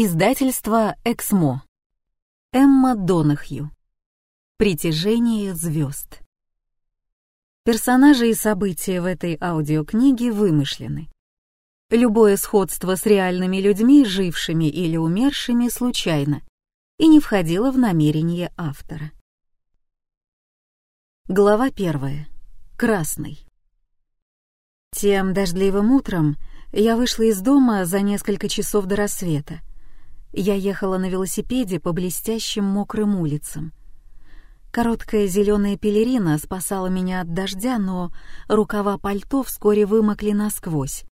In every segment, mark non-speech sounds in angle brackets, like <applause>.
Издательство «Эксмо». Эмма Донахью. Притяжение звезд. Персонажи и события в этой аудиокниге вымышлены. Любое сходство с реальными людьми, жившими или умершими, случайно и не входило в намерение автора. Глава первая. Красный. Тем дождливым утром я вышла из дома за несколько часов до рассвета я ехала на велосипеде по блестящим мокрым улицам. Короткая зеленая пелерина спасала меня от дождя, но рукава пальто вскоре вымокли насквозь.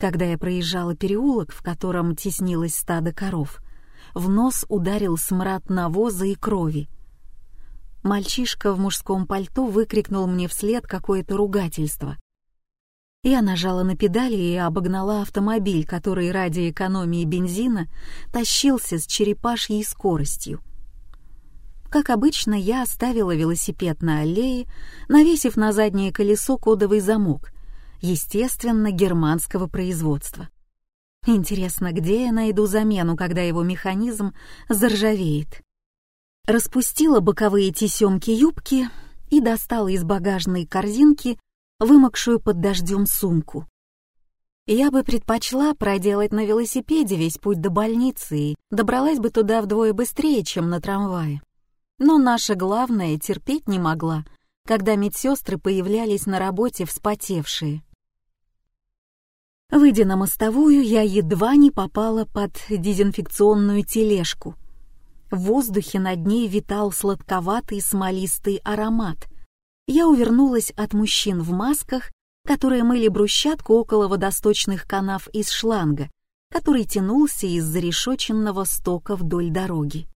Когда я проезжала переулок, в котором теснилось стадо коров, в нос ударил смрад навоза и крови. Мальчишка в мужском пальто выкрикнул мне вслед какое-то ругательство. Я нажала на педали и обогнала автомобиль, который ради экономии бензина тащился с черепашьей скоростью. Как обычно, я оставила велосипед на аллее, навесив на заднее колесо кодовый замок, естественно, германского производства. Интересно, где я найду замену, когда его механизм заржавеет? Распустила боковые тесемки юбки и достала из багажной корзинки вымокшую под дождем сумку. Я бы предпочла проделать на велосипеде весь путь до больницы и добралась бы туда вдвое быстрее, чем на трамвае. Но наша главная терпеть не могла, когда медсестры появлялись на работе вспотевшие. Выйдя на мостовую, я едва не попала под дезинфекционную тележку. В воздухе над ней витал сладковатый смолистый аромат, я увернулась от мужчин в масках, которые мыли брусчатку около водосточных канав из шланга, который тянулся из зарешоченного стока вдоль дороги.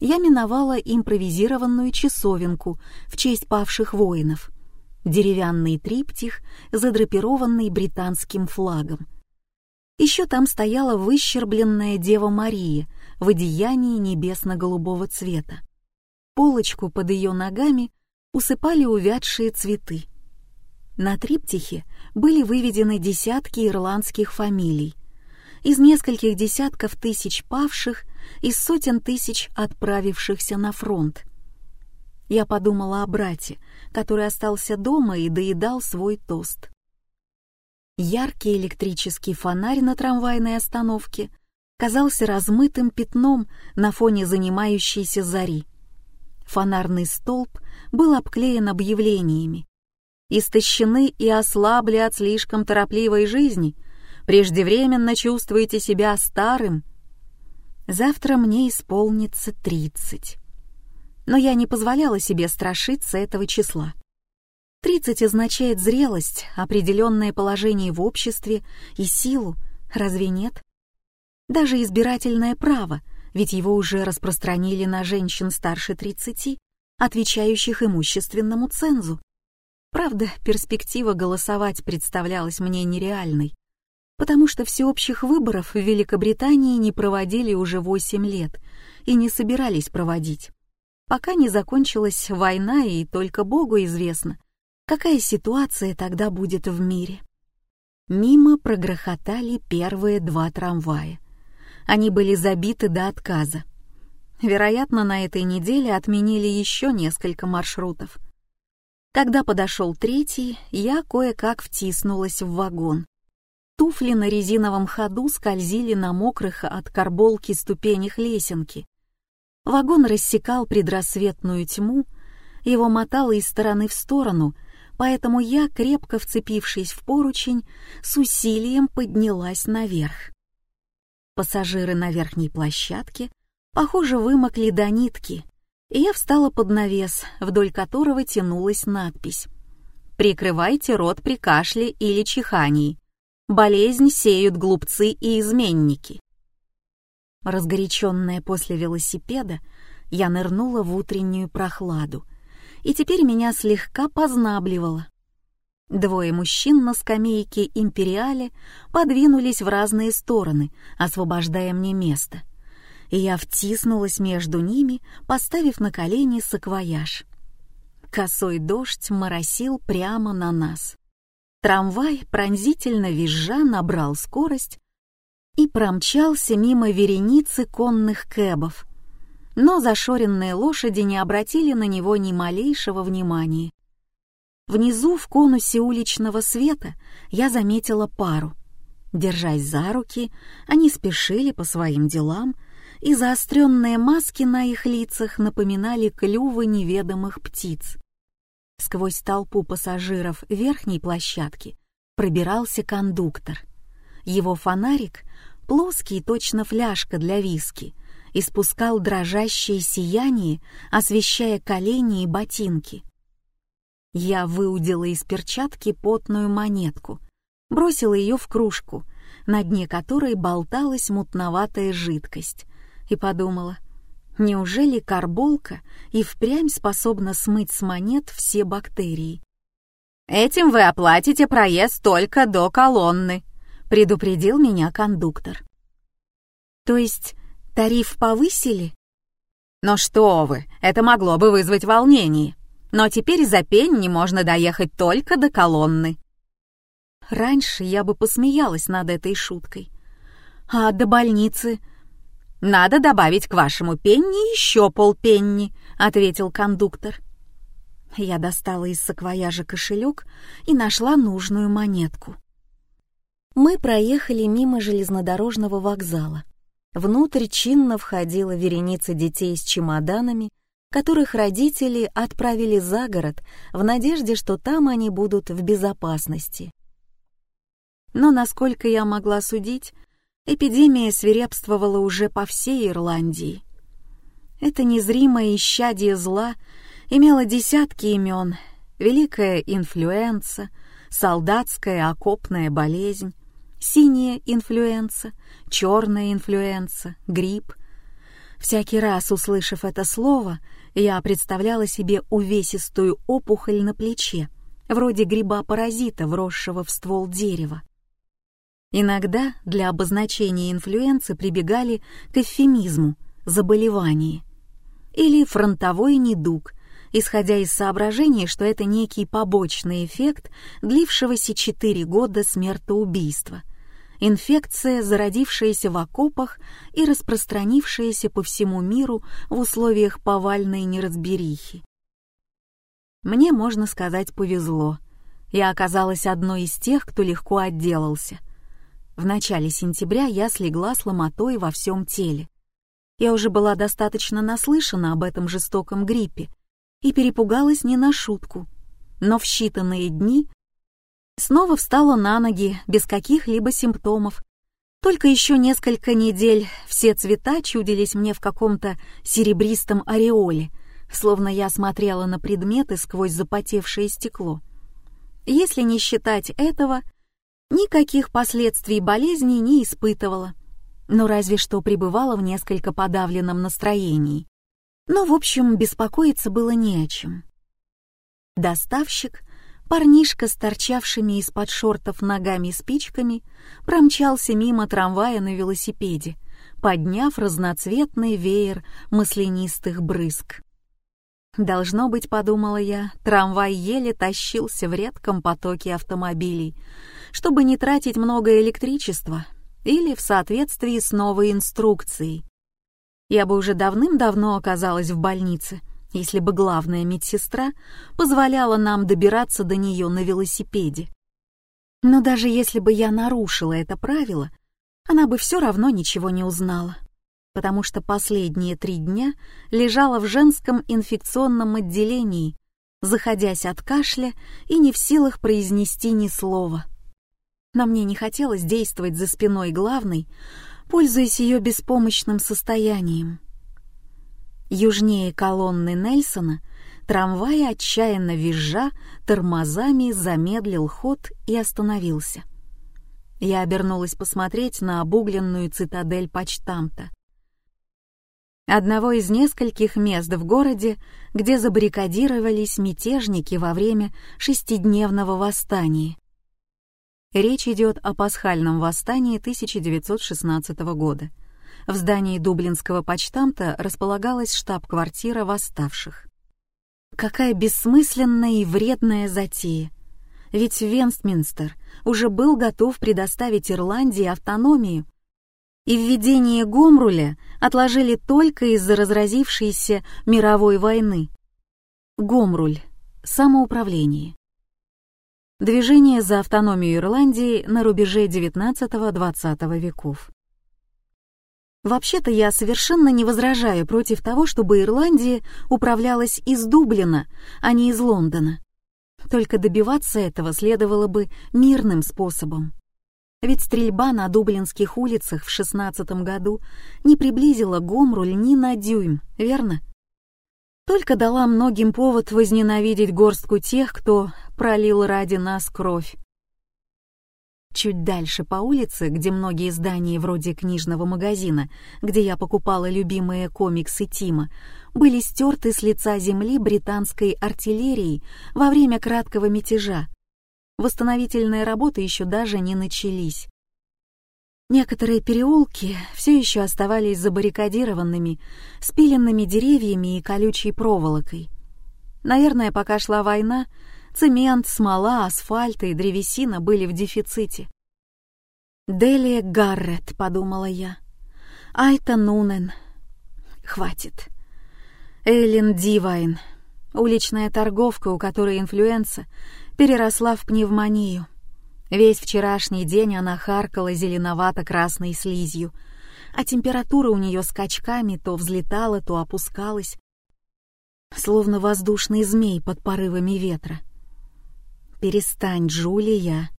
Я миновала импровизированную часовенку в честь павших воинов, деревянный триптих, задрапированный британским флагом. Еще там стояла выщербленная Дева Мария в одеянии небесно-голубого цвета. Полочку под ее ногами усыпали увядшие цветы. На триптихе были выведены десятки ирландских фамилий. Из нескольких десятков тысяч павших, из сотен тысяч отправившихся на фронт. Я подумала о брате, который остался дома и доедал свой тост. Яркий электрический фонарь на трамвайной остановке казался размытым пятном на фоне занимающейся зари. Фонарный столб был обклеен объявлениями. Истощены и ослабли от слишком торопливой жизни, преждевременно чувствуете себя старым. Завтра мне исполнится тридцать. Но я не позволяла себе страшиться этого числа. Тридцать означает зрелость, определенное положение в обществе и силу, разве нет? Даже избирательное право, ведь его уже распространили на женщин старше тридцати отвечающих имущественному цензу. Правда, перспектива голосовать представлялась мне нереальной, потому что всеобщих выборов в Великобритании не проводили уже 8 лет и не собирались проводить, пока не закончилась война и только Богу известно, какая ситуация тогда будет в мире. Мимо прогрохотали первые два трамвая. Они были забиты до отказа. Вероятно, на этой неделе отменили еще несколько маршрутов. Когда подошел третий, я кое-как втиснулась в вагон. Туфли на резиновом ходу скользили на мокрых от карболки ступенях лесенки. Вагон рассекал предрассветную тьму, его мотало из стороны в сторону, поэтому я, крепко вцепившись в поручень, с усилием поднялась наверх. Пассажиры на верхней площадке похоже, вымокли до нитки, и я встала под навес, вдоль которого тянулась надпись «Прикрывайте рот при кашле или чихании. Болезнь сеют глупцы и изменники». Разгоряченная после велосипеда, я нырнула в утреннюю прохладу, и теперь меня слегка познабливало. Двое мужчин на скамейке «Империале» подвинулись в разные стороны, освобождая мне место и я втиснулась между ними, поставив на колени саквояж. Косой дождь моросил прямо на нас. Трамвай, пронзительно визжа, набрал скорость, и промчался мимо вереницы конных кэбов. Но зашоренные лошади не обратили на него ни малейшего внимания. Внизу, в конусе уличного света, я заметила пару. Держась за руки, они спешили по своим делам, и заостренные маски на их лицах напоминали клювы неведомых птиц. Сквозь толпу пассажиров верхней площадки пробирался кондуктор. Его фонарик, плоский точно фляжка для виски, испускал дрожащее сияние, освещая колени и ботинки. Я выудила из перчатки потную монетку, бросила ее в кружку, на дне которой болталась мутноватая жидкость, и подумала, неужели карболка и впрямь способна смыть с монет все бактерии? «Этим вы оплатите проезд только до колонны», — предупредил меня кондуктор. «То есть тариф повысили?» «Но что вы, это могло бы вызвать волнение но теперь за пенни можно доехать только до колонны. Раньше я бы посмеялась над этой шуткой. А до больницы? Надо добавить к вашему пенни еще полпенни, ответил кондуктор. Я достала из саквояжа кошелек и нашла нужную монетку. Мы проехали мимо железнодорожного вокзала. Внутрь чинно входила вереница детей с чемоданами, которых родители отправили за город в надежде, что там они будут в безопасности. Но, насколько я могла судить, эпидемия свирепствовала уже по всей Ирландии. Это незримое исчадие зла имело десятки имен — великая инфлюенса, солдатская окопная болезнь, синяя инфлюенса, черная инфлюенса, грипп. Всякий раз, услышав это слово, я представляла себе увесистую опухоль на плече, вроде гриба-паразита, вросшего в ствол дерева. Иногда для обозначения инфлюенции прибегали к эвфемизму «заболевание» или «фронтовой недуг», исходя из соображения, что это некий побочный эффект длившегося четыре года смертоубийства, инфекция, зародившаяся в окопах и распространившаяся по всему миру в условиях повальной неразберихи. Мне, можно сказать, повезло. Я оказалась одной из тех, кто легко отделался. В начале сентября я слегла с ломотой во всем теле. Я уже была достаточно наслышана об этом жестоком гриппе и перепугалась не на шутку. Но в считанные дни Снова встала на ноги, без каких-либо симптомов. Только еще несколько недель все цвета чудились мне в каком-то серебристом ореоле, словно я смотрела на предметы сквозь запотевшее стекло. Если не считать этого, никаких последствий болезни не испытывала, но разве что пребывала в несколько подавленном настроении. Но, в общем, беспокоиться было не о чем. Доставщик Парнишка с торчавшими из-под шортов ногами спичками промчался мимо трамвая на велосипеде, подняв разноцветный веер маслянистых брызг. Должно быть, подумала я, трамвай еле тащился в редком потоке автомобилей, чтобы не тратить много электричества или в соответствии с новой инструкцией. Я бы уже давным-давно оказалась в больнице, если бы главная медсестра позволяла нам добираться до нее на велосипеде. Но даже если бы я нарушила это правило, она бы все равно ничего не узнала, потому что последние три дня лежала в женском инфекционном отделении, заходясь от кашля и не в силах произнести ни слова. Но мне не хотелось действовать за спиной главной, пользуясь ее беспомощным состоянием. Южнее колонны Нельсона трамвай, отчаянно визжа, тормозами замедлил ход и остановился. Я обернулась посмотреть на обугленную цитадель почтамта. Одного из нескольких мест в городе, где забаррикадировались мятежники во время шестидневного восстания. Речь идет о пасхальном восстании 1916 года — в здании Дублинского почтамта располагалась штаб-квартира восставших. Какая бессмысленная и вредная затея. Ведь Вестминстер уже был готов предоставить Ирландии автономию, и введение Гомруля отложили только из-за разразившейся мировой войны. Гомруль. Самоуправление. Движение за автономию Ирландии на рубеже XIX-XX веков. Вообще-то я совершенно не возражаю против того, чтобы Ирландия управлялась из Дублина, а не из Лондона. Только добиваться этого следовало бы мирным способом. Ведь стрельба на дублинских улицах в шестнадцатом году не приблизила Гомруль ни на дюйм, верно? Только дала многим повод возненавидеть горстку тех, кто пролил ради нас кровь. Чуть дальше по улице, где многие здания вроде книжного магазина, где я покупала любимые комиксы Тима, были стерты с лица земли британской артиллерией во время краткого мятежа, восстановительные работы еще даже не начались. Некоторые переулки все еще оставались забаррикадированными, спиленными деревьями и колючей проволокой. Наверное, пока шла война, цемент, смола, асфальт и древесина были в дефиците. «Делия Гаррет», — подумала я. «Айта Нунен». «Хватит». Эллен Дивайн, уличная торговка, у которой инфлюенса переросла в пневмонию. Весь вчерашний день она харкала зеленовато-красной слизью, а температура у нее скачками то взлетала, то опускалась, словно воздушный змей под порывами ветра. «Перестань, Джулия!»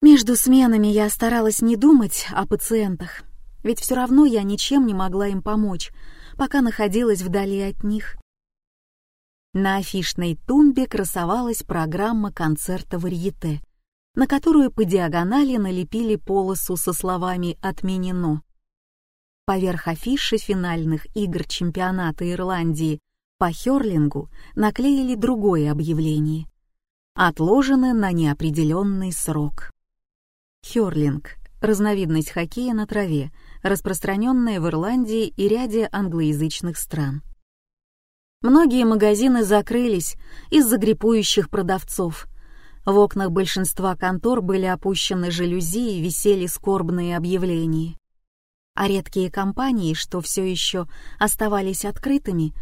Между сменами я старалась не думать о пациентах, ведь все равно я ничем не могла им помочь, пока находилась вдали от них. На афишной тумбе красовалась программа концерта варьете, на которую по диагонали налепили полосу со словами «Отменено». Поверх афиши финальных игр чемпионата Ирландии по хёрлингу наклеили другое объявление. Отложено на неопределенный срок. Хёрлинг — разновидность хоккея на траве, распространенная в Ирландии и ряде англоязычных стран. Многие магазины закрылись из-за гриппующих продавцов. В окнах большинства контор были опущены жалюзи и висели скорбные объявления. А редкие компании, что все еще оставались открытыми,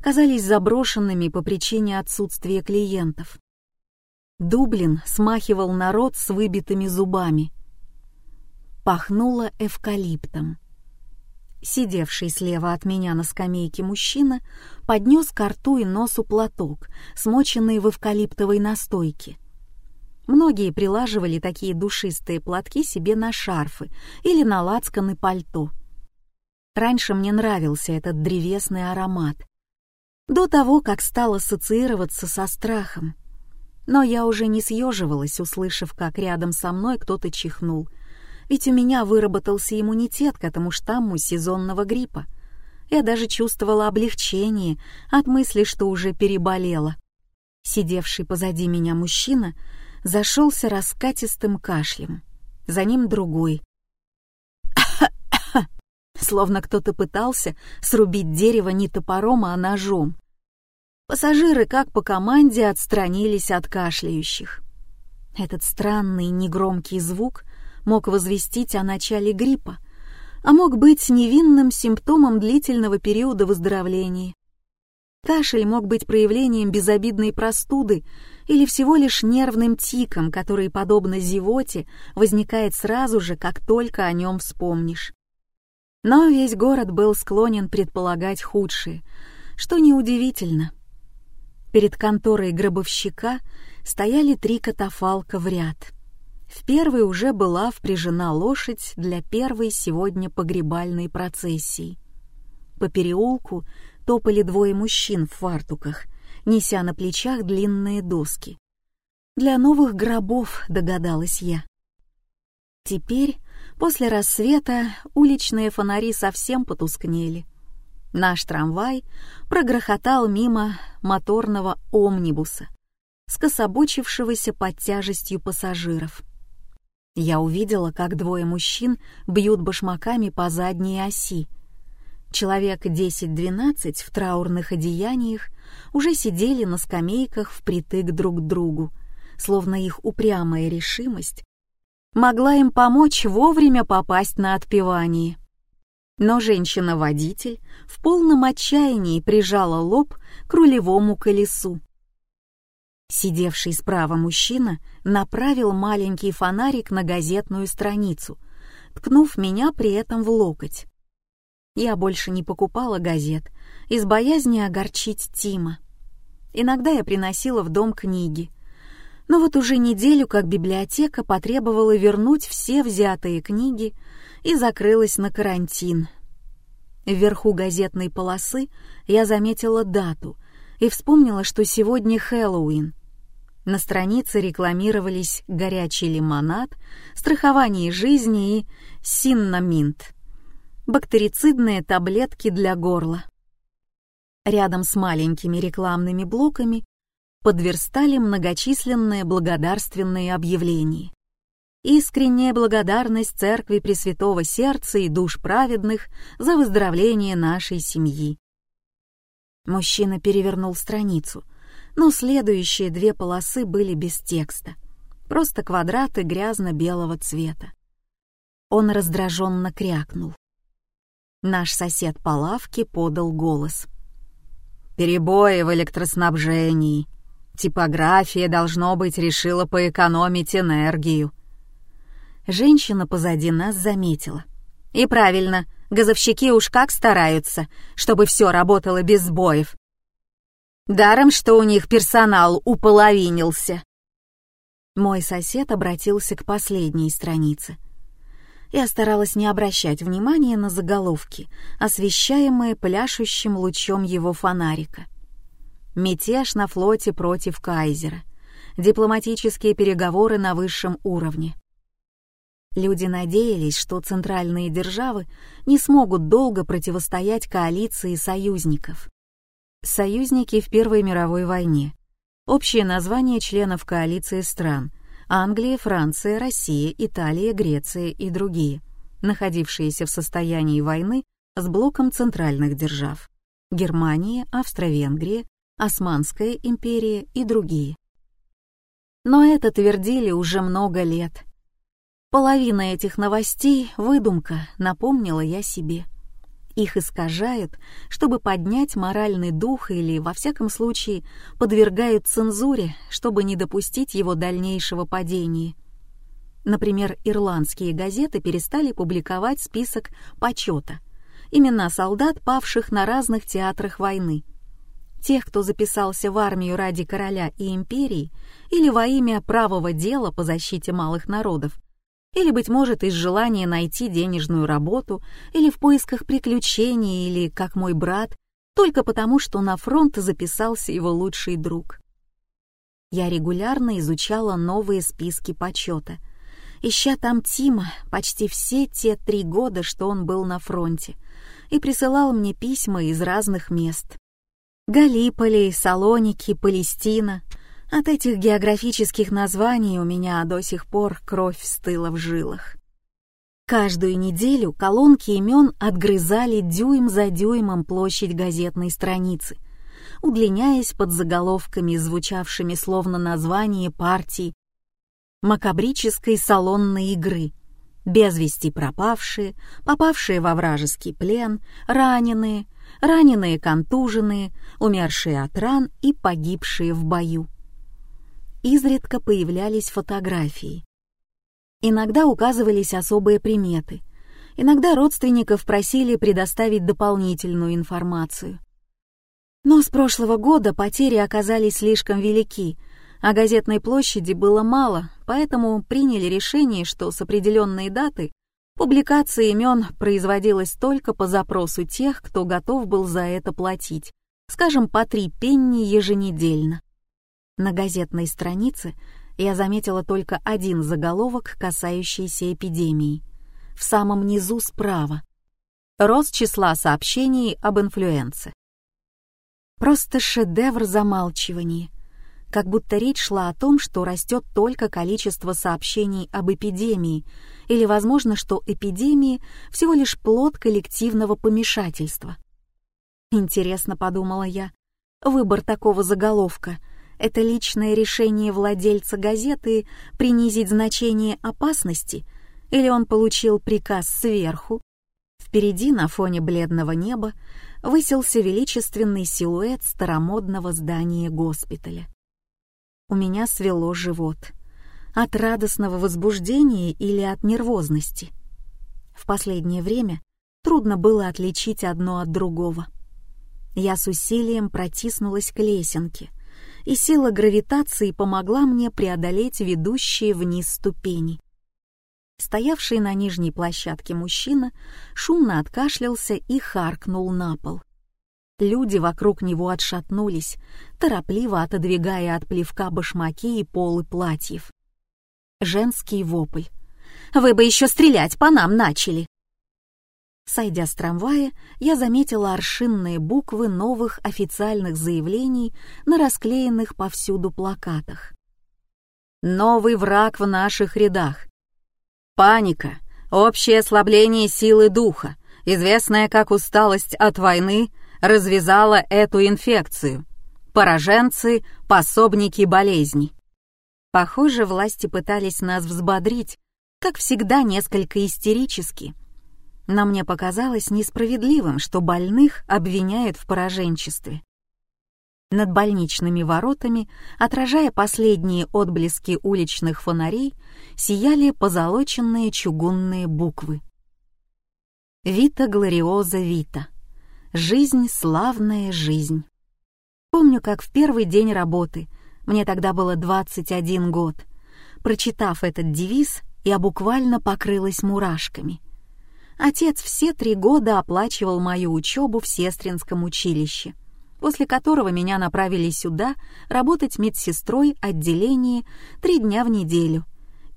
казались заброшенными по причине отсутствия клиентов. Дублин смахивал народ с выбитыми зубами. Пахнуло эвкалиптом. Сидевший слева от меня на скамейке мужчина поднес к рту и носу платок, смоченный в эвкалиптовой настойке. Многие прилаживали такие душистые платки себе на шарфы или на лацканы пальто. Раньше мне нравился этот древесный аромат. До того, как стал ассоциироваться со страхом. Но я уже не съеживалась, услышав, как рядом со мной кто-то чихнул — ведь у меня выработался иммунитет к этому штамму сезонного гриппа. Я даже чувствовала облегчение от мысли, что уже переболела. Сидевший позади меня мужчина зашелся раскатистым кашлем. За ним другой. <coughs> Словно кто-то пытался срубить дерево не топором, а ножом. Пассажиры, как по команде, отстранились от кашляющих. Этот странный негромкий звук мог возвестить о начале гриппа, а мог быть невинным симптомом длительного периода выздоровления. Кашель мог быть проявлением безобидной простуды или всего лишь нервным тиком, который, подобно зевоте, возникает сразу же, как только о нем вспомнишь. Но весь город был склонен предполагать худшее, что неудивительно. Перед конторой гробовщика стояли три катафалка в ряд. В первый уже была впряжена лошадь для первой сегодня погребальной процессии. По переулку топали двое мужчин в фартуках, неся на плечах длинные доски. Для новых гробов, догадалась я. Теперь, после рассвета, уличные фонари совсем потускнели. Наш трамвай прогрохотал мимо моторного омнибуса, скособочившегося под тяжестью пассажиров. Я увидела, как двое мужчин бьют башмаками по задней оси. Человек 10-12 в траурных одеяниях уже сидели на скамейках впритык друг к другу, словно их упрямая решимость могла им помочь вовремя попасть на отпевание. Но женщина-водитель в полном отчаянии прижала лоб к рулевому колесу. Сидевший справа мужчина направил маленький фонарик на газетную страницу, ткнув меня при этом в локоть. Я больше не покупала газет из боязни огорчить Тима. Иногда я приносила в дом книги. Но вот уже неделю как библиотека потребовала вернуть все взятые книги и закрылась на карантин. Вверху газетной полосы я заметила дату и вспомнила, что сегодня Хэллоуин. На странице рекламировались горячий лимонад, страхование жизни и синнаминт — бактерицидные таблетки для горла. Рядом с маленькими рекламными блоками подверстали многочисленные благодарственные объявления. Искренняя благодарность Церкви Пресвятого Сердца и душ праведных за выздоровление нашей семьи. Мужчина перевернул страницу, но следующие две полосы были без текста, просто квадраты грязно-белого цвета. Он раздраженно крякнул. Наш сосед по лавке подал голос. Перебои в электроснабжении. Типография, должно быть, решила поэкономить энергию. Женщина позади нас заметила. И правильно, газовщики уж как стараются, чтобы все работало без сбоев. Даром, что у них персонал уполовинился. Мой сосед обратился к последней странице. Я старалась не обращать внимания на заголовки, освещаемые пляшущим лучом его фонарика. Мятеж на флоте против Кайзера. Дипломатические переговоры на высшем уровне. Люди надеялись, что центральные державы не смогут долго противостоять коалиции союзников. Союзники в Первой мировой войне. Общее название членов коалиции стран — Англия, Франция, Россия, Италия, Греция и другие, находившиеся в состоянии войны с блоком центральных держав. Германия, Австро-Венгрия, Османская империя и другие. Но это твердили уже много лет. Половина этих новостей — выдумка, напомнила я себе. Их искажают, чтобы поднять моральный дух или, во всяком случае, подвергают цензуре, чтобы не допустить его дальнейшего падения. Например, ирландские газеты перестали публиковать список почета, имена солдат, павших на разных театрах войны. Тех, кто записался в армию ради короля и империи или во имя правого дела по защите малых народов, или, быть может, из желания найти денежную работу, или в поисках приключений, или, как мой брат, только потому, что на фронт записался его лучший друг. Я регулярно изучала новые списки почета, ища там Тима почти все те три года, что он был на фронте, и присылал мне письма из разных мест. Галиполи, Салоники, Палестина — от этих географических названий у меня до сих пор кровь стыла в жилах. Каждую неделю колонки имен отгрызали дюйм за дюймом площадь газетной страницы, удлиняясь под заголовками, звучавшими словно название партии макабрической салонной игры, без вести пропавшие, попавшие во вражеский плен, раненые, раненые контуженные, умершие от ран и погибшие в бою изредка появлялись фотографии. Иногда указывались особые приметы, иногда родственников просили предоставить дополнительную информацию. Но с прошлого года потери оказались слишком велики, а газетной площади было мало, поэтому приняли решение, что с определенной даты публикация имен производилась только по запросу тех, кто готов был за это платить, скажем, по три пенни еженедельно. На газетной странице я заметила только один заголовок, касающийся эпидемии. В самом низу справа. Рост числа сообщений об инфлюенции. Просто шедевр замалчивания. Как будто речь шла о том, что растет только количество сообщений об эпидемии, или, возможно, что эпидемии всего лишь плод коллективного помешательства. Интересно, подумала я, выбор такого заголовка — Это личное решение владельца газеты принизить значение опасности, или он получил приказ сверху? Впереди, на фоне бледного неба, высился величественный силуэт старомодного здания госпиталя. У меня свело живот. От радостного возбуждения или от нервозности? В последнее время трудно было отличить одно от другого. Я с усилием протиснулась к лесенке, и сила гравитации помогла мне преодолеть ведущие вниз ступени. Стоявший на нижней площадке мужчина шумно откашлялся и харкнул на пол. Люди вокруг него отшатнулись, торопливо отодвигая от плевка башмаки и полы платьев. Женский вопль. «Вы бы еще стрелять по нам начали!» Сойдя с трамвая, я заметила аршинные буквы новых официальных заявлений на расклеенных повсюду плакатах. «Новый враг в наших рядах. Паника, общее ослабление силы духа, известная как усталость от войны, развязала эту инфекцию. Пораженцы — пособники болезней». Похоже, власти пытались нас взбодрить, как всегда несколько истерически — но мне показалось несправедливым, что больных обвиняют в пораженчестве. Над больничными воротами, отражая последние отблески уличных фонарей, сияли позолоченные чугунные буквы. «Вита Глориоза Вита. Жизнь — славная жизнь». Помню, как в первый день работы, мне тогда было 21 год, прочитав этот девиз, я буквально покрылась мурашками. Отец все три года оплачивал мою учебу в сестринском училище, после которого меня направили сюда работать медсестрой отделения три дня в неделю.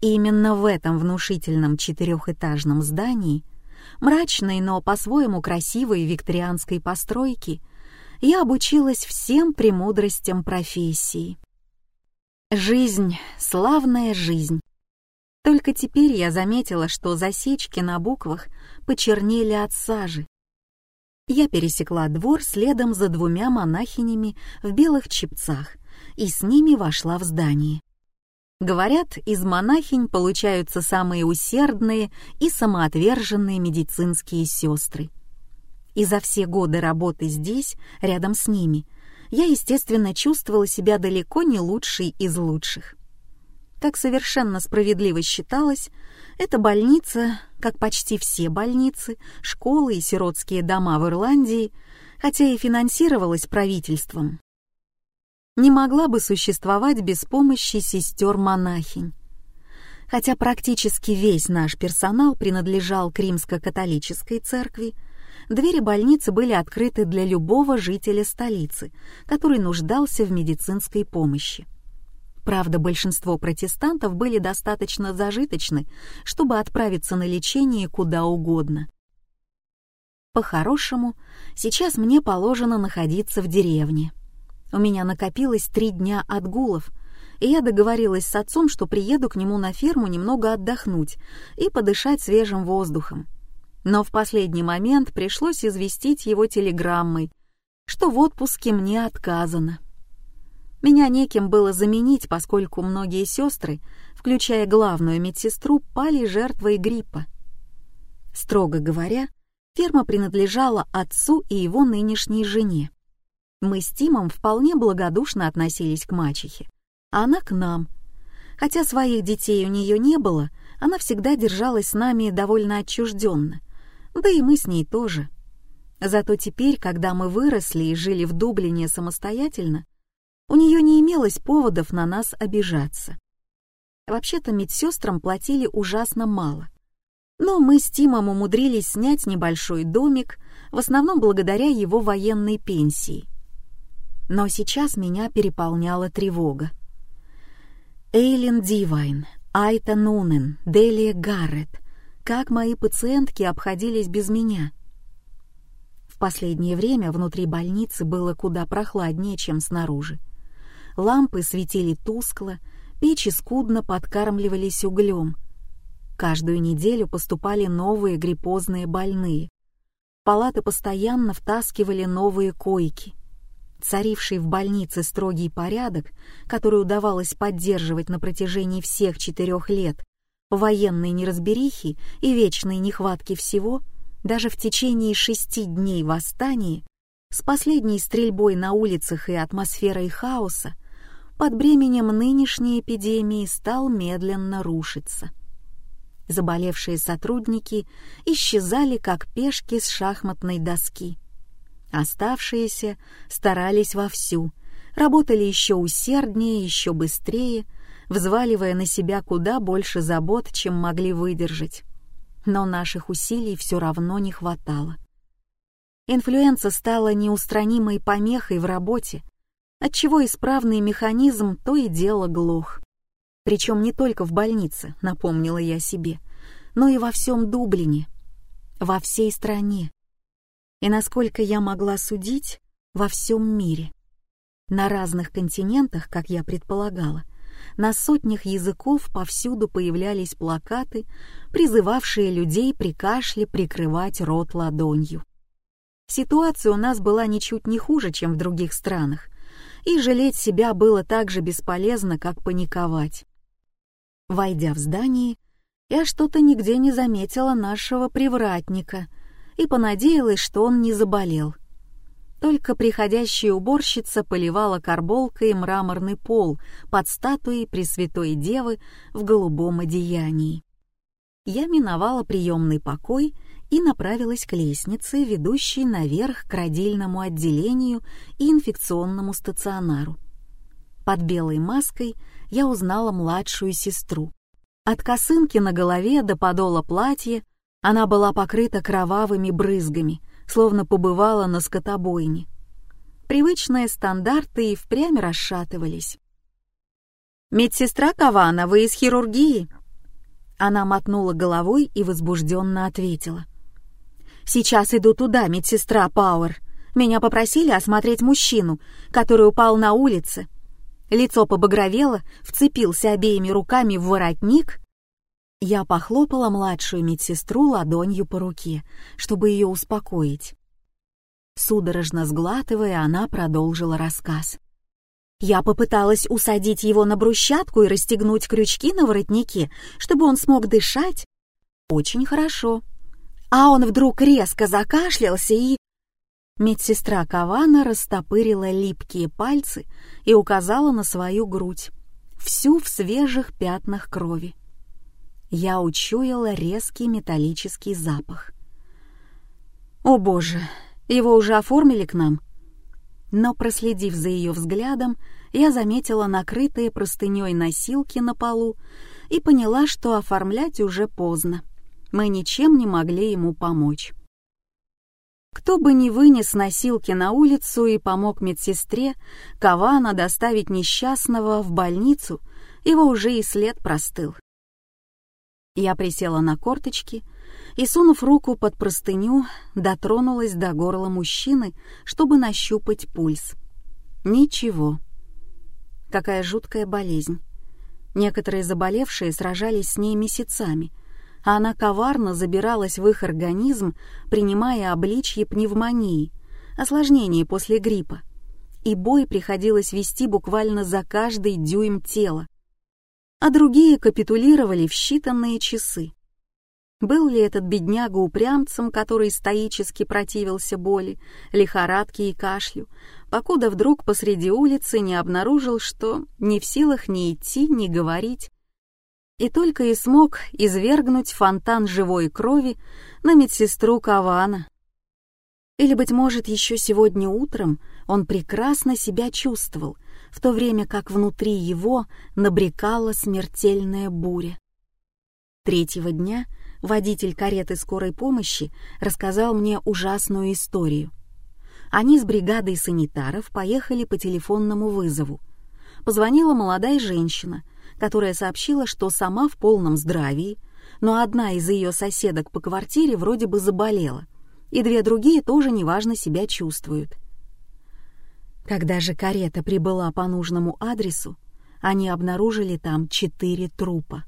И именно в этом внушительном четырехэтажном здании, мрачной, но по-своему красивой викторианской постройки, я обучилась всем премудростям профессии. Жизнь, славная жизнь, только теперь я заметила, что засечки на буквах почернели от сажи. Я пересекла двор следом за двумя монахинями в белых чепцах и с ними вошла в здание. Говорят, из монахинь получаются самые усердные и самоотверженные медицинские сестры. И за все годы работы здесь, рядом с ними, я, естественно, чувствовала себя далеко не лучшей из лучших. Как совершенно справедливо считалось, эта больница, как почти все больницы, школы и сиротские дома в Ирландии, хотя и финансировалась правительством, не могла бы существовать без помощи сестер-монахинь. Хотя практически весь наш персонал принадлежал к римско-католической церкви, двери больницы были открыты для любого жителя столицы, который нуждался в медицинской помощи. Правда, большинство протестантов были достаточно зажиточны, чтобы отправиться на лечение куда угодно. По-хорошему, сейчас мне положено находиться в деревне. У меня накопилось три дня отгулов, и я договорилась с отцом, что приеду к нему на ферму немного отдохнуть и подышать свежим воздухом. Но в последний момент пришлось известить его телеграммой, что в отпуске мне отказано. Меня неким было заменить, поскольку многие сестры, включая главную медсестру, пали жертвой гриппа. Строго говоря, ферма принадлежала отцу и его нынешней жене. Мы с Тимом вполне благодушно относились к мачехе, а она к нам. Хотя своих детей у нее не было, она всегда держалась с нами довольно отчужденно, да и мы с ней тоже. Зато теперь, когда мы выросли и жили в Дублине самостоятельно, у нее не имелось поводов на нас обижаться. Вообще-то медсестрам платили ужасно мало. Но мы с Тимом умудрились снять небольшой домик, в основном благодаря его военной пенсии. Но сейчас меня переполняла тревога. Эйлин Дивайн, Айта Нунен, Делия Гаррет. Как мои пациентки обходились без меня? В последнее время внутри больницы было куда прохладнее, чем снаружи. Лампы светили тускло, печи скудно подкармливались углем. Каждую неделю поступали новые гриппозные больные. Палаты постоянно втаскивали новые койки. Царивший в больнице строгий порядок, который удавалось поддерживать на протяжении всех четырех лет, военной неразберихи и вечной нехватки всего, даже в течение шести дней восстания, с последней стрельбой на улицах и атмосферой хаоса, под бременем нынешней эпидемии стал медленно рушиться. Заболевшие сотрудники исчезали как пешки с шахматной доски. Оставшиеся старались вовсю, работали еще усерднее, еще быстрее, взваливая на себя куда больше забот, чем могли выдержать. Но наших усилий все равно не хватало. Инфлюенса стала неустранимой помехой в работе, отчего исправный механизм то и дело глох. Причем не только в больнице, напомнила я себе, но и во всем Дублине, во всей стране. И насколько я могла судить, во всем мире. На разных континентах, как я предполагала, на сотнях языков повсюду появлялись плакаты, призывавшие людей при кашле прикрывать рот ладонью. Ситуация у нас была ничуть не хуже, чем в других странах, и жалеть себя было так же бесполезно, как паниковать. Войдя в здание, я что-то нигде не заметила нашего привратника и понадеялась, что он не заболел. Только приходящая уборщица поливала карболкой мраморный пол под статуей Пресвятой Девы в голубом одеянии. Я миновала приемный покой и направилась к лестнице, ведущей наверх к родильному отделению и инфекционному стационару. Под белой маской я узнала младшую сестру. От косынки на голове до подола платья она была покрыта кровавыми брызгами, словно побывала на скотобойне. Привычные стандарты и впрямь расшатывались. «Медсестра Кавана, вы из хирургии?» Она мотнула головой и возбужденно ответила — Сейчас иду туда, медсестра Пауэр. Меня попросили осмотреть мужчину, который упал на улице. Лицо побагровело, вцепился обеими руками в воротник. Я похлопала младшую медсестру ладонью по руке, чтобы ее успокоить. Судорожно сглатывая, она продолжила рассказ. Я попыталась усадить его на брусчатку и расстегнуть крючки на воротнике, чтобы он смог дышать. Очень хорошо, а он вдруг резко закашлялся и... Медсестра Кавана растопырила липкие пальцы и указала на свою грудь, всю в свежих пятнах крови. Я учуяла резкий металлический запах. «О боже, его уже оформили к нам?» Но, проследив за ее взглядом, я заметила накрытые простыней носилки на полу и поняла, что оформлять уже поздно мы ничем не могли ему помочь. Кто бы ни вынес носилки на улицу и помог медсестре Кавана доставить несчастного в больницу, его уже и след простыл. Я присела на корточки и, сунув руку под простыню, дотронулась до горла мужчины, чтобы нащупать пульс. Ничего. Какая жуткая болезнь. Некоторые заболевшие сражались с ней месяцами — а она коварно забиралась в их организм, принимая обличье пневмонии, осложнение после гриппа. И бой приходилось вести буквально за каждый дюйм тела. А другие капитулировали в считанные часы. Был ли этот бедняга упрямцем, который стоически противился боли, лихорадке и кашлю, покуда вдруг посреди улицы не обнаружил, что не в силах ни идти, ни говорить, и только и смог извергнуть фонтан живой крови на медсестру Кавана. Или, быть может, еще сегодня утром он прекрасно себя чувствовал, в то время как внутри его набрекала смертельная буря. Третьего дня водитель кареты скорой помощи рассказал мне ужасную историю. Они с бригадой санитаров поехали по телефонному вызову. Позвонила молодая женщина — которая сообщила, что сама в полном здравии, но одна из ее соседок по квартире вроде бы заболела, и две другие тоже неважно себя чувствуют. Когда же карета прибыла по нужному адресу, они обнаружили там четыре трупа.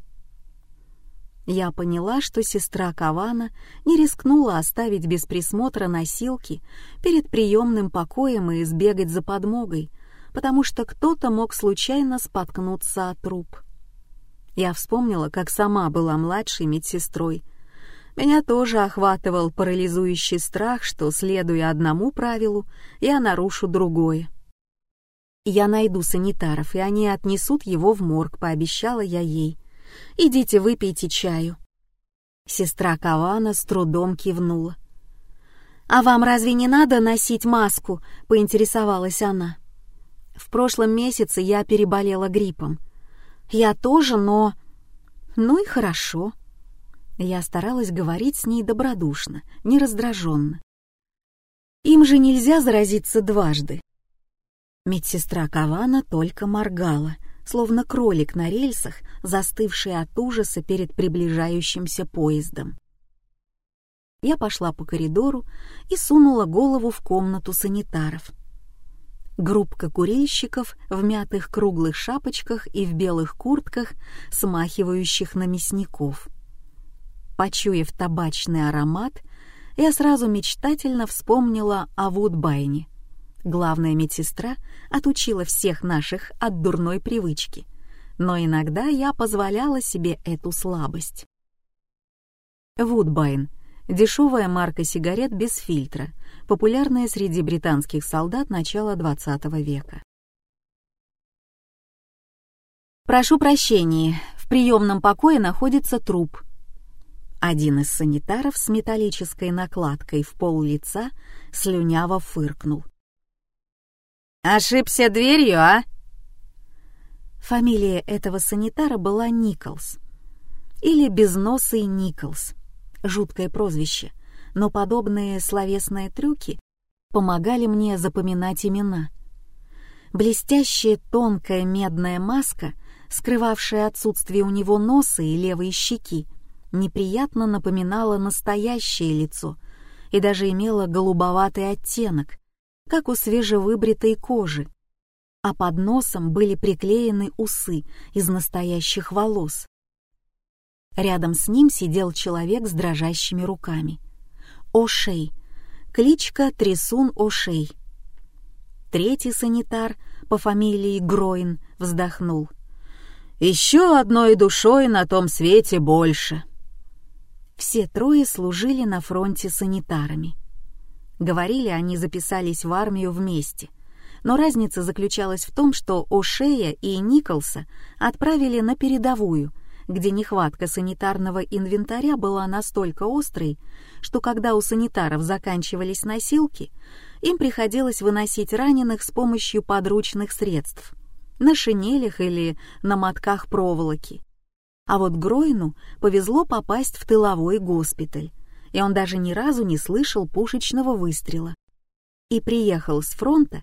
Я поняла, что сестра Кавана не рискнула оставить без присмотра носилки перед приемным покоем и сбегать за подмогой, потому что кто-то мог случайно споткнуться о труп. Я вспомнила, как сама была младшей медсестрой. Меня тоже охватывал парализующий страх, что, следуя одному правилу, я нарушу другое. «Я найду санитаров, и они отнесут его в морг», — пообещала я ей. «Идите выпейте чаю». Сестра Кавана с трудом кивнула. «А вам разве не надо носить маску?» — поинтересовалась она. В прошлом месяце я переболела гриппом. Я тоже, но... Ну и хорошо. Я старалась говорить с ней добродушно, не раздраженно. Им же нельзя заразиться дважды. Медсестра Кавана только моргала, словно кролик на рельсах, застывший от ужаса перед приближающимся поездом. Я пошла по коридору и сунула голову в комнату санитаров — Группка курильщиков в мятых круглых шапочках и в белых куртках, смахивающих на мясников. Почуяв табачный аромат, я сразу мечтательно вспомнила о Вудбайне. Главная медсестра отучила всех наших от дурной привычки, но иногда я позволяла себе эту слабость. Вудбайн — дешевая марка сигарет без фильтра, популярная среди британских солдат начала XX века. «Прошу прощения, в приемном покое находится труп». Один из санитаров с металлической накладкой в пол лица слюняво фыркнул. «Ошибся дверью, а?» Фамилия этого санитара была Николс. Или Безносый Николс. Жуткое прозвище но подобные словесные трюки помогали мне запоминать имена. Блестящая тонкая медная маска, скрывавшая отсутствие у него носа и левой щеки, неприятно напоминала настоящее лицо и даже имела голубоватый оттенок, как у свежевыбритой кожи. А под носом были приклеены усы из настоящих волос. Рядом с ним сидел человек с дрожащими руками — Ошей, кличка Трясун Ошей. Третий санитар по фамилии Гроин вздохнул. «Еще одной душой на том свете больше». Все трое служили на фронте санитарами. Говорили, они записались в армию вместе. Но разница заключалась в том, что Ошея и Николса отправили на передовую, где нехватка санитарного инвентаря была настолько острой, что когда у санитаров заканчивались носилки, им приходилось выносить раненых с помощью подручных средств на шинелях или на мотках проволоки. А вот Гройну повезло попасть в тыловой госпиталь, и он даже ни разу не слышал пушечного выстрела. И приехал с фронта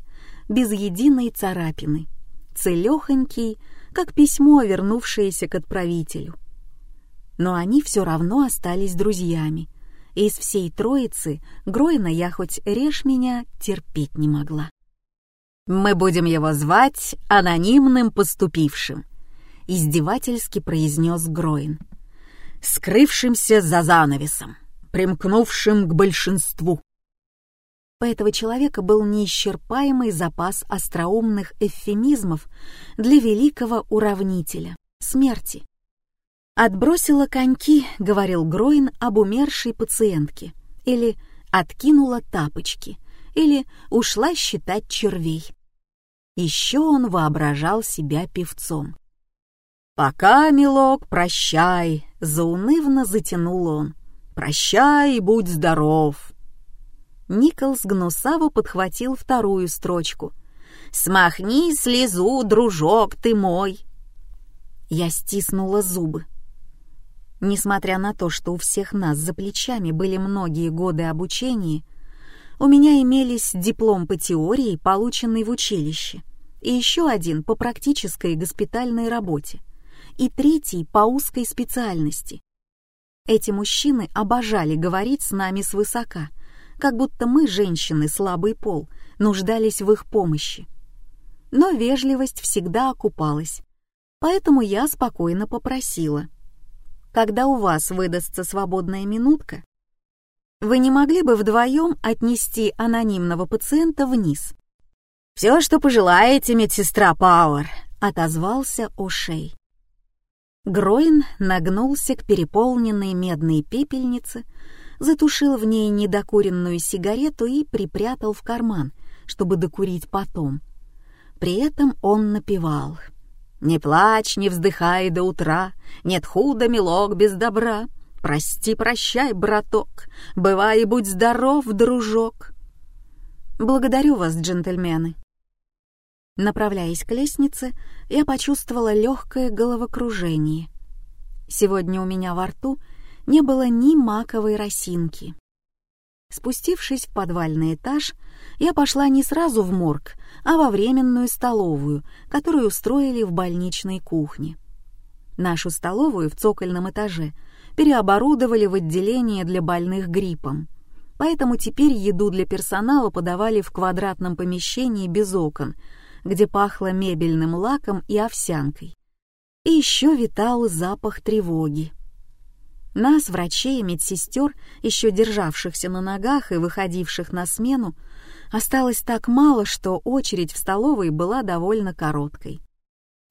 без единой царапины, целехонький, как письмо, вернувшееся к отправителю. Но они все равно остались друзьями, из всей троицы Гройна я хоть режь меня терпеть не могла. «Мы будем его звать анонимным поступившим», — издевательски произнес Гроин, «скрывшимся за занавесом, примкнувшим к большинству». У этого человека был неисчерпаемый запас остроумных эвфемизмов для великого уравнителя — смерти. «Отбросила коньки», — говорил Гроин об умершей пациентке, или «откинула тапочки», или «ушла считать червей». Еще он воображал себя певцом. «Пока, милок, прощай», — заунывно затянул он. «Прощай и будь здоров». Николс гнусаво подхватил вторую строчку. «Смахни слезу, дружок ты мой!» Я стиснула зубы. Несмотря на то, что у всех нас за плечами были многие годы обучения, у меня имелись диплом по теории, полученный в училище, и еще один по практической госпитальной работе, и третий по узкой специальности. Эти мужчины обожали говорить с нами свысока, как будто мы, женщины, слабый пол, нуждались в их помощи. Но вежливость всегда окупалась, поэтому я спокойно попросила — когда у вас выдастся свободная минутка, вы не могли бы вдвоем отнести анонимного пациента вниз?» «Все, что пожелаете, медсестра Пауэр», — отозвался Ошей. Гроин нагнулся к переполненной медной пепельнице, затушил в ней недокуренную сигарету и припрятал в карман, чтобы докурить потом. При этом он напевал «Не плачь, не вздыхай до утра, нет худа, милок, без добра, прости, прощай, браток, бывай и будь здоров, дружок». «Благодарю вас, джентльмены». Направляясь к лестнице, я почувствовала легкое головокружение. Сегодня у меня во рту не было ни маковой росинки. Спустившись в подвальный этаж, я пошла не сразу в морг, а во временную столовую, которую устроили в больничной кухне. Нашу столовую в цокольном этаже переоборудовали в отделение для больных гриппом. Поэтому теперь еду для персонала подавали в квадратном помещении без окон, где пахло мебельным лаком и овсянкой. И еще витал запах тревоги. Нас, врачей и медсестер, еще державшихся на ногах и выходивших на смену, осталось так мало, что очередь в столовой была довольно короткой.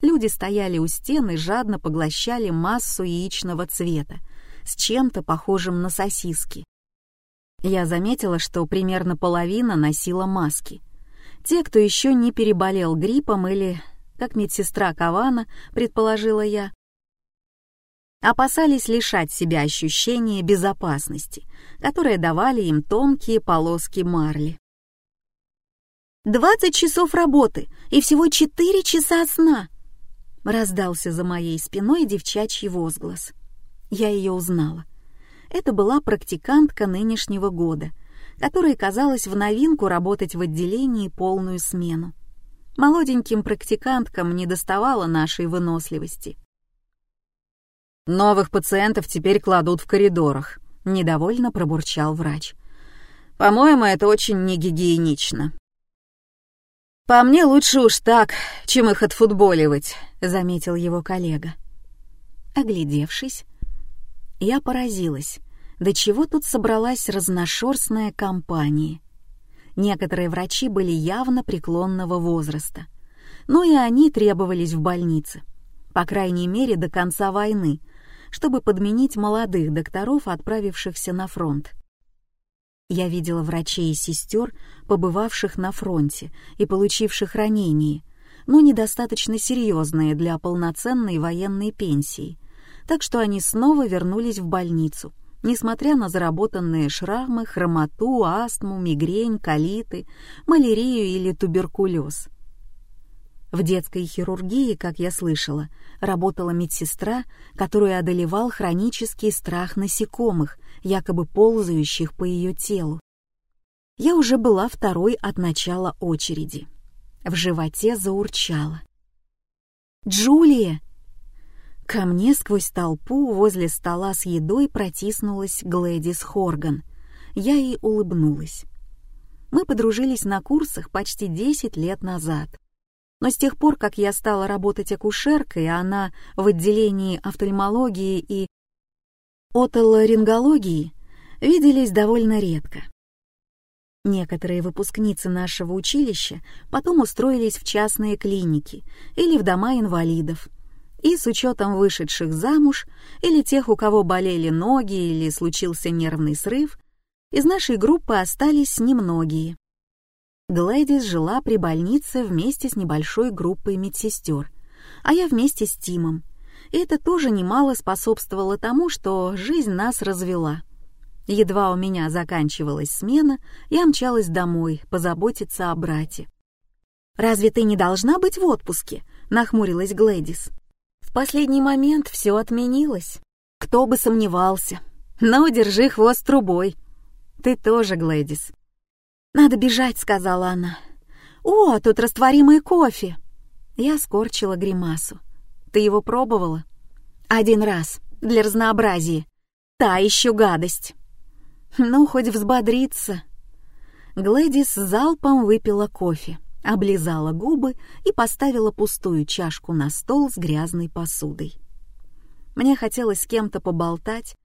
Люди стояли у стены, жадно поглощали массу яичного цвета с чем-то похожим на сосиски. Я заметила, что примерно половина носила маски. Те, кто еще не переболел гриппом или, как медсестра Кавана, предположила я, опасались лишать себя ощущения безопасности, которое давали им тонкие полоски марли. «Двадцать часов работы и всего четыре часа сна!» Раздался за моей спиной девчачий возглас. Я ее узнала. Это была практикантка нынешнего года, которой казалось в новинку работать в отделении полную смену. Молоденьким практиканткам не доставало нашей выносливости — «Новых пациентов теперь кладут в коридорах», — недовольно пробурчал врач. «По-моему, это очень негигиенично». «По мне лучше уж так, чем их отфутболивать», — заметил его коллега. Оглядевшись, я поразилась, до чего тут собралась разношерстная компания. Некоторые врачи были явно преклонного возраста, но и они требовались в больнице, по крайней мере, до конца войны — чтобы подменить молодых докторов, отправившихся на фронт. Я видела врачей и сестер, побывавших на фронте и получивших ранения, но недостаточно серьезные для полноценной военной пенсии, так что они снова вернулись в больницу, несмотря на заработанные шрамы, хромоту, астму, мигрень, колиты, малярию или туберкулез. В детской хирургии, как я слышала, работала медсестра, которую одолевал хронический страх насекомых, якобы ползающих по ее телу. Я уже была второй от начала очереди. В животе заурчало. «Джулия!» Ко мне сквозь толпу возле стола с едой протиснулась Глэдис Хорган. Я ей улыбнулась. Мы подружились на курсах почти 10 лет назад. Но с тех пор, как я стала работать акушеркой, а она в отделении офтальмологии и отоларингологии, виделись довольно редко. Некоторые выпускницы нашего училища потом устроились в частные клиники или в дома инвалидов. И с учетом вышедших замуж или тех, у кого болели ноги или случился нервный срыв, из нашей группы остались немногие. Глэдис жила при больнице вместе с небольшой группой медсестер, а я вместе с Тимом. И это тоже немало способствовало тому, что жизнь нас развела. Едва у меня заканчивалась смена, я мчалась домой позаботиться о брате. «Разве ты не должна быть в отпуске?» — нахмурилась Глэдис. «В последний момент все отменилось. Кто бы сомневался. Но держи хвост трубой. Ты тоже, Глэдис. «Надо бежать», — сказала она. «О, тут растворимый кофе!» Я скорчила гримасу. «Ты его пробовала?» «Один раз, для разнообразия. Та еще гадость». «Ну, хоть взбодриться». Глэдис залпом выпила кофе, облизала губы и поставила пустую чашку на стол с грязной посудой. Мне хотелось с кем-то поболтать,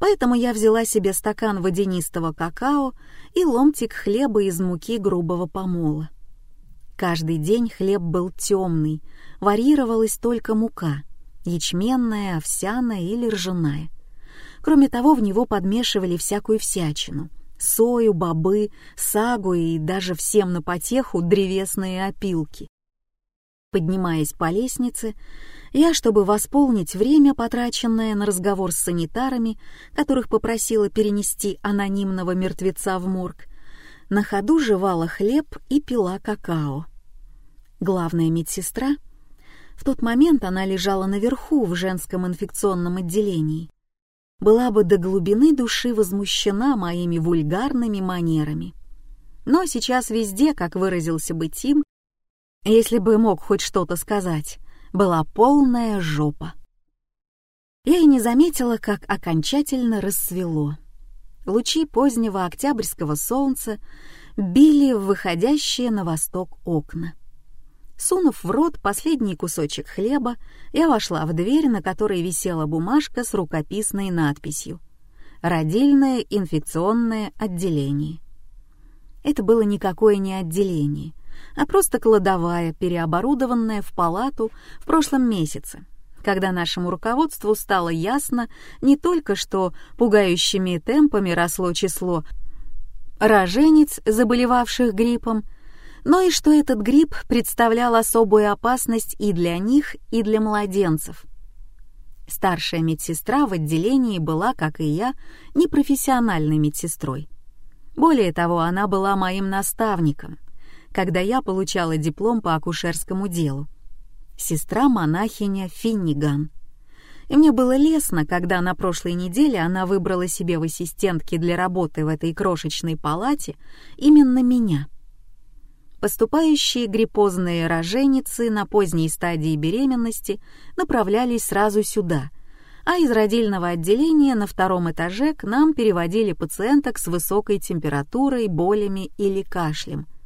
поэтому я взяла себе стакан водянистого какао и ломтик хлеба из муки грубого помола. Каждый день хлеб был темный, варьировалась только мука — ячменная, овсяная или ржаная. Кроме того, в него подмешивали всякую всячину — сою, бобы, сагу и даже всем на потеху древесные опилки. Поднимаясь по лестнице, я, чтобы восполнить время, потраченное на разговор с санитарами, которых попросила перенести анонимного мертвеца в морг, на ходу жевала хлеб и пила какао. Главная медсестра, в тот момент она лежала наверху в женском инфекционном отделении, была бы до глубины души возмущена моими вульгарными манерами. Но сейчас везде, как выразился бы Тим, если бы мог хоть что-то сказать, была полная жопа. Я и не заметила, как окончательно рассвело. Лучи позднего октябрьского солнца били в выходящие на восток окна. Сунув в рот последний кусочек хлеба, я вошла в дверь, на которой висела бумажка с рукописной надписью «Родильное инфекционное отделение». Это было никакое не отделение, а просто кладовая, переоборудованная в палату в прошлом месяце, когда нашему руководству стало ясно не только, что пугающими темпами росло число роженец, заболевавших гриппом, но и что этот грипп представлял особую опасность и для них, и для младенцев. Старшая медсестра в отделении была, как и я, непрофессиональной медсестрой. Более того, она была моим наставником — когда я получала диплом по акушерскому делу. Сестра-монахиня Финниган. И мне было лестно, когда на прошлой неделе она выбрала себе в ассистентке для работы в этой крошечной палате именно меня. Поступающие гриппозные роженицы на поздней стадии беременности направлялись сразу сюда, а из родильного отделения на втором этаже к нам переводили пациенток с высокой температурой, болями или кашлем —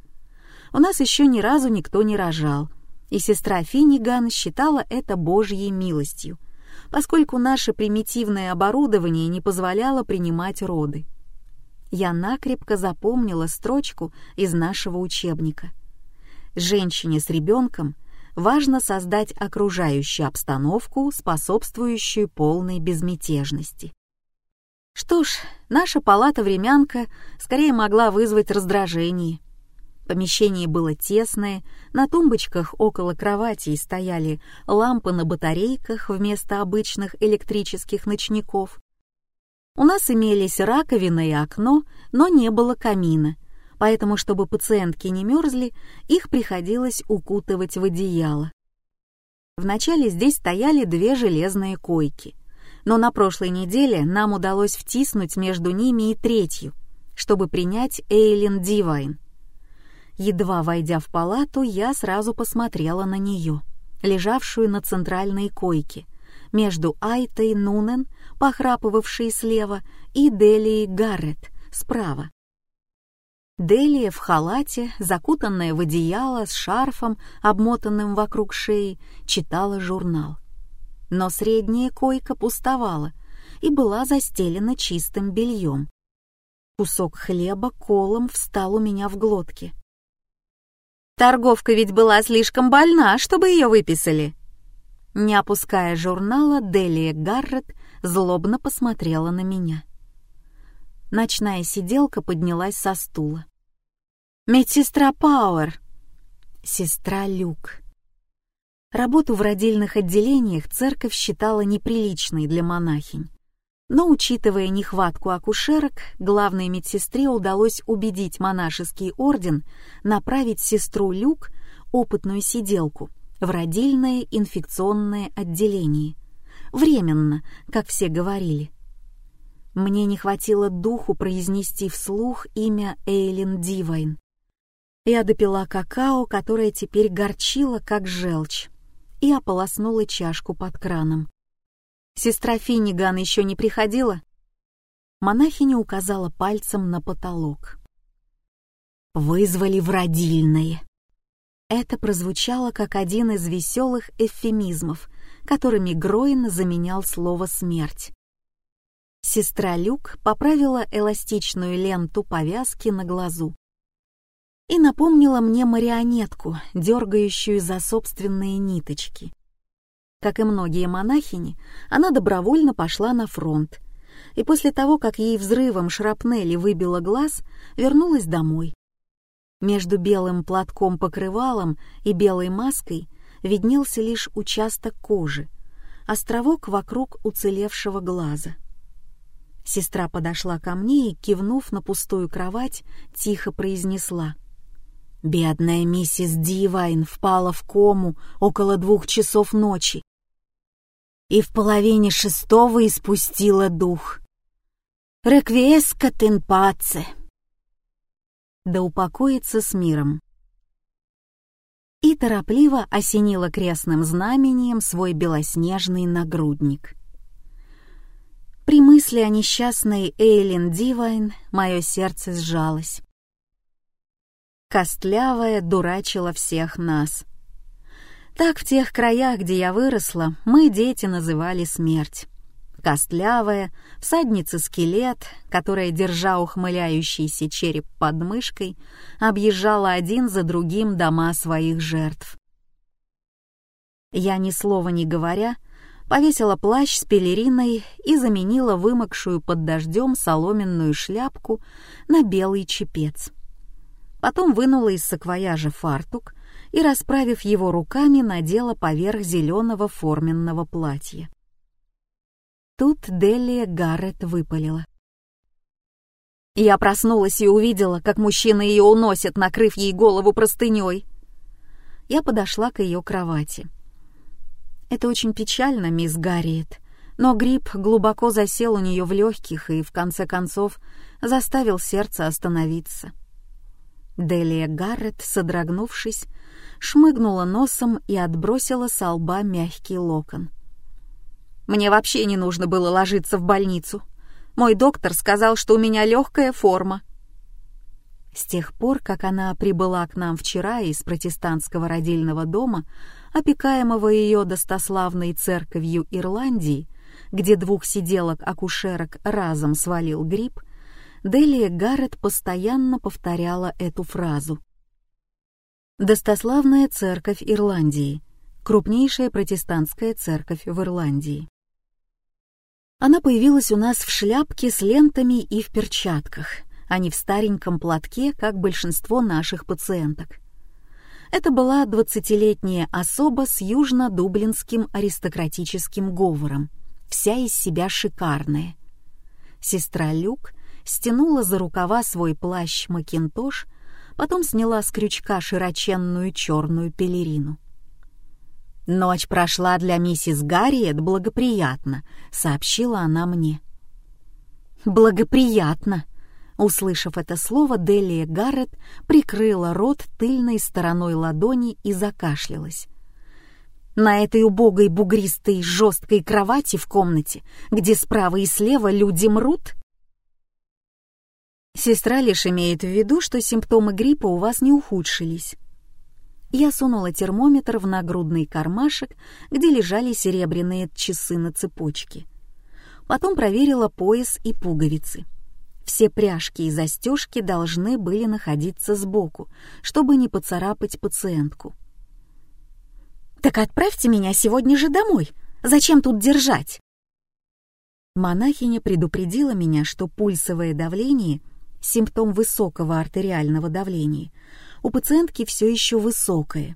у нас еще ни разу никто не рожал, и сестра Финниган считала это божьей милостью, поскольку наше примитивное оборудование не позволяло принимать роды. Я накрепко запомнила строчку из нашего учебника. Женщине с ребенком важно создать окружающую обстановку, способствующую полной безмятежности. Что ж, наша палата-времянка скорее могла вызвать раздражение, Помещение было тесное, на тумбочках около кроватей стояли лампы на батарейках вместо обычных электрических ночников. У нас имелись раковина и окно, но не было камина, поэтому, чтобы пациентки не мерзли, их приходилось укутывать в одеяло. Вначале здесь стояли две железные койки, но на прошлой неделе нам удалось втиснуть между ними и третью, чтобы принять Эйлин Дивайн. Едва войдя в палату, я сразу посмотрела на нее, лежавшую на центральной койке, между Айтой Нунен, похрапывавшей слева, и Делией Гаррет, справа. Делия в халате, закутанная в одеяло с шарфом, обмотанным вокруг шеи, читала журнал. Но средняя койка пустовала и была застелена чистым бельем. Кусок хлеба колом встал у меня в глотке. Торговка ведь была слишком больна, чтобы ее выписали. Не опуская журнала, Делия Гаррет злобно посмотрела на меня. Ночная сиделка поднялась со стула. «Медсестра Пауэр!» «Сестра Люк!» Работу в родильных отделениях церковь считала неприличной для монахинь. Но, учитывая нехватку акушерок, главной медсестре удалось убедить монашеский орден направить сестру Люк, опытную сиделку, в родильное инфекционное отделение. Временно, как все говорили. Мне не хватило духу произнести вслух имя Эйлин Дивайн. Я допила какао, которое теперь горчило, как желчь, и ополоснула чашку под краном. Сестра Финниган еще не приходила?» Монахиня указала пальцем на потолок. «Вызвали в родильное». Это прозвучало как один из веселых эвфемизмов, которыми Гроин заменял слово «смерть». Сестра Люк поправила эластичную ленту повязки на глазу и напомнила мне марионетку, дергающую за собственные ниточки. Как и многие монахини, она добровольно пошла на фронт, и после того, как ей взрывом шрапнели выбило глаз, вернулась домой. Между белым платком-покрывалом и белой маской виднелся лишь участок кожи, островок вокруг уцелевшего глаза. Сестра подошла ко мне и, кивнув на пустую кровать, тихо произнесла. «Бедная миссис Дивайн впала в кому около двух часов ночи и в половине шестого испустила дух. Реквиеска тенпаце. Да упокоится с миром. И торопливо осенила крестным знамением свой белоснежный нагрудник. При мысли о несчастной Эйлин Дивайн мое сердце сжалось. Костлявая дурачила всех нас — так в тех краях, где я выросла, мы, дети, называли смерть. Костлявая, всадница-скелет, которая, держа ухмыляющийся череп под мышкой, объезжала один за другим дома своих жертв. Я, ни слова не говоря, повесила плащ с пелериной и заменила вымокшую под дождем соломенную шляпку на белый чепец. Потом вынула из саквояжа фартук, и, расправив его руками, надела поверх зеленого форменного платья. Тут Делия Гаррет выпалила. Я проснулась и увидела, как мужчина ее уносит, накрыв ей голову простыней. Я подошла к ее кровати. Это очень печально, мисс Гарриет, но грипп глубоко засел у нее в легких и, в конце концов, заставил сердце остановиться. Делия Гаррет, содрогнувшись, шмыгнула носом и отбросила с лба мягкий локон. «Мне вообще не нужно было ложиться в больницу. Мой доктор сказал, что у меня легкая форма». С тех пор, как она прибыла к нам вчера из протестантского родильного дома, опекаемого ее достославной церковью Ирландии, где двух сиделок-акушерок разом свалил грипп, Делия Гаррет постоянно повторяла эту фразу. Достославная церковь Ирландии, крупнейшая протестантская церковь в Ирландии. Она появилась у нас в шляпке с лентами и в перчатках, а не в стареньком платке, как большинство наших пациенток. Это была двадцатилетняя особа с южно-дублинским аристократическим говором, вся из себя шикарная. Сестра Люк стянула за рукава свой плащ-макинтош потом сняла с крючка широченную черную пелерину. «Ночь прошла для миссис Гарриет благоприятно», — сообщила она мне. «Благоприятно!» Услышав это слово, Делия Гаррет прикрыла рот тыльной стороной ладони и закашлялась. На этой убогой бугристой жесткой кровати в комнате, где справа и слева люди мрут? Сестра лишь имеет в виду, что симптомы гриппа у вас не ухудшились. Я сунула термометр в нагрудный кармашек, где лежали серебряные часы на цепочке. Потом проверила пояс и пуговицы. Все пряжки и застежки должны были находиться сбоку, чтобы не поцарапать пациентку. «Так отправьте меня сегодня же домой. Зачем тут держать?» Монахиня предупредила меня, что пульсовое давление — симптом высокого артериального давления, у пациентки все еще высокое.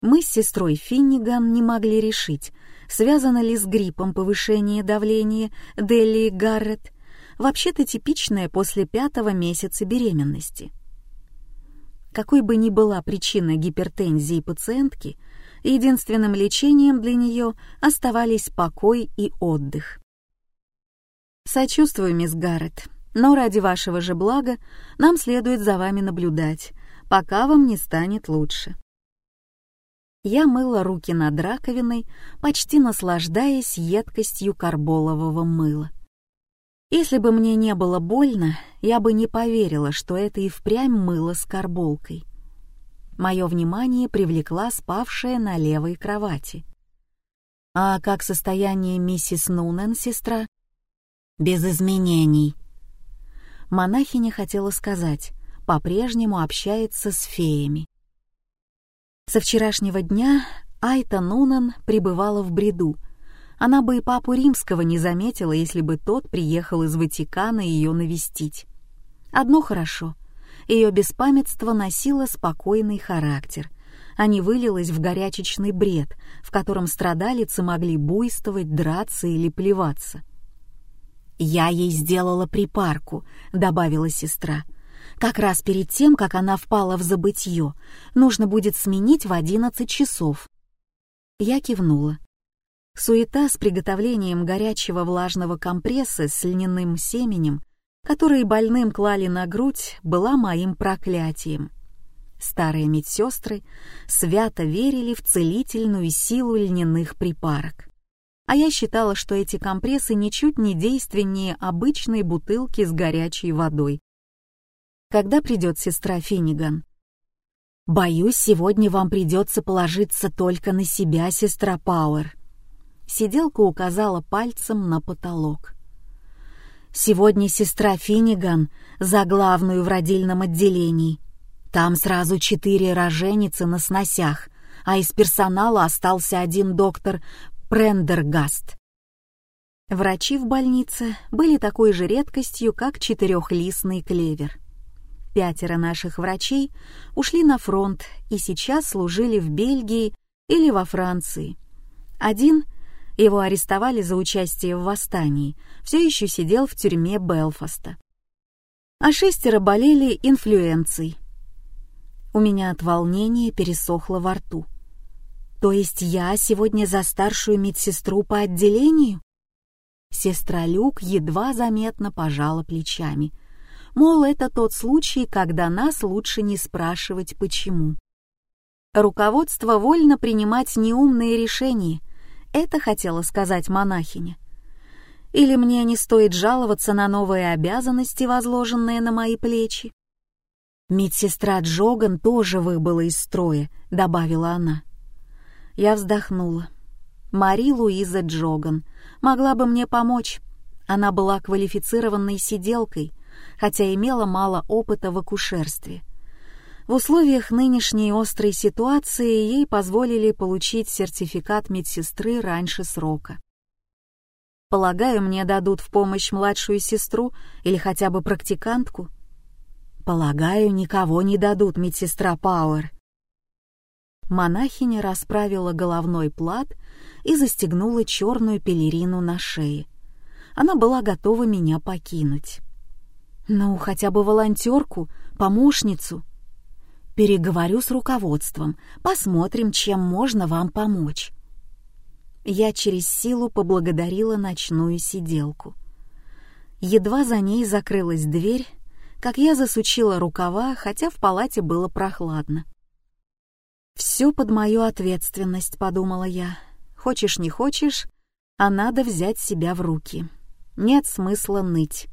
Мы с сестрой Финниган не могли решить, связано ли с гриппом повышение давления Делли Гаррет, вообще-то типичное после пятого месяца беременности. Какой бы ни была причина гипертензии пациентки, единственным лечением для нее оставались покой и отдых. «Сочувствую, мисс Гаррет», но ради вашего же блага нам следует за вами наблюдать, пока вам не станет лучше. Я мыла руки над раковиной, почти наслаждаясь едкостью карболового мыла. Если бы мне не было больно, я бы не поверила, что это и впрямь мыло с карболкой. Мое внимание привлекла спавшая на левой кровати. «А как состояние миссис Нунен, сестра?» «Без изменений». Монахиня хотела сказать, по-прежнему общается с феями. Со вчерашнего дня Айта Нунен пребывала в бреду. Она бы и папу римского не заметила, если бы тот приехал из Ватикана ее навестить. Одно хорошо — ее беспамятство носило спокойный характер, а не вылилось в горячечный бред, в котором страдалицы могли буйствовать, драться или плеваться. «Я ей сделала припарку», — добавила сестра. «Как раз перед тем, как она впала в забытье, нужно будет сменить в одиннадцать часов». Я кивнула. Суета с приготовлением горячего влажного компресса с льняным семенем которые больным клали на грудь, была моим проклятием. Старые медсестры свято верили в целительную силу льняных припарок. А я считала, что эти компрессы ничуть не действеннее обычной бутылки с горячей водой. Когда придет сестра Финниган? «Боюсь, сегодня вам придется положиться только на себя, сестра Пауэр». Сиделка указала пальцем на потолок. Сегодня сестра Финиган за главную в родильном отделении. Там сразу четыре роженицы на сносях, а из персонала остался один доктор Прендергаст. Врачи в больнице были такой же редкостью, как четырехлистный клевер. Пятеро наших врачей ушли на фронт и сейчас служили в Бельгии или во Франции. Один — его арестовали за участие в восстании, все еще сидел в тюрьме Белфаста. А шестеро болели инфлюенцией. У меня от волнения пересохло во рту. То есть я сегодня за старшую медсестру по отделению? Сестра Люк едва заметно пожала плечами. Мол, это тот случай, когда нас лучше не спрашивать почему. Руководство вольно принимать неумные решения, это хотела сказать монахиня. Или мне не стоит жаловаться на новые обязанности, возложенные на мои плечи? «Медсестра Джоган тоже выбыла из строя», — добавила она. Я вздохнула. Мари Луиза Джоган могла бы мне помочь. Она была квалифицированной сиделкой, хотя имела мало опыта в акушерстве. В условиях нынешней острой ситуации ей позволили получить сертификат медсестры раньше срока. Полагаю, мне дадут в помощь младшую сестру или хотя бы практикантку? Полагаю, никого не дадут, медсестра Пауэр. Монахиня расправила головной плат и застегнула черную пелерину на шее. Она была готова меня покинуть. Ну, хотя бы волонтерку, помощницу. Переговорю с руководством, посмотрим, чем можно вам помочь. Я через силу поблагодарила ночную сиделку. Едва за ней закрылась дверь, как я засучила рукава, хотя в палате было прохладно. «Все под мою ответственность», — подумала я. «Хочешь, не хочешь, а надо взять себя в руки. Нет смысла ныть».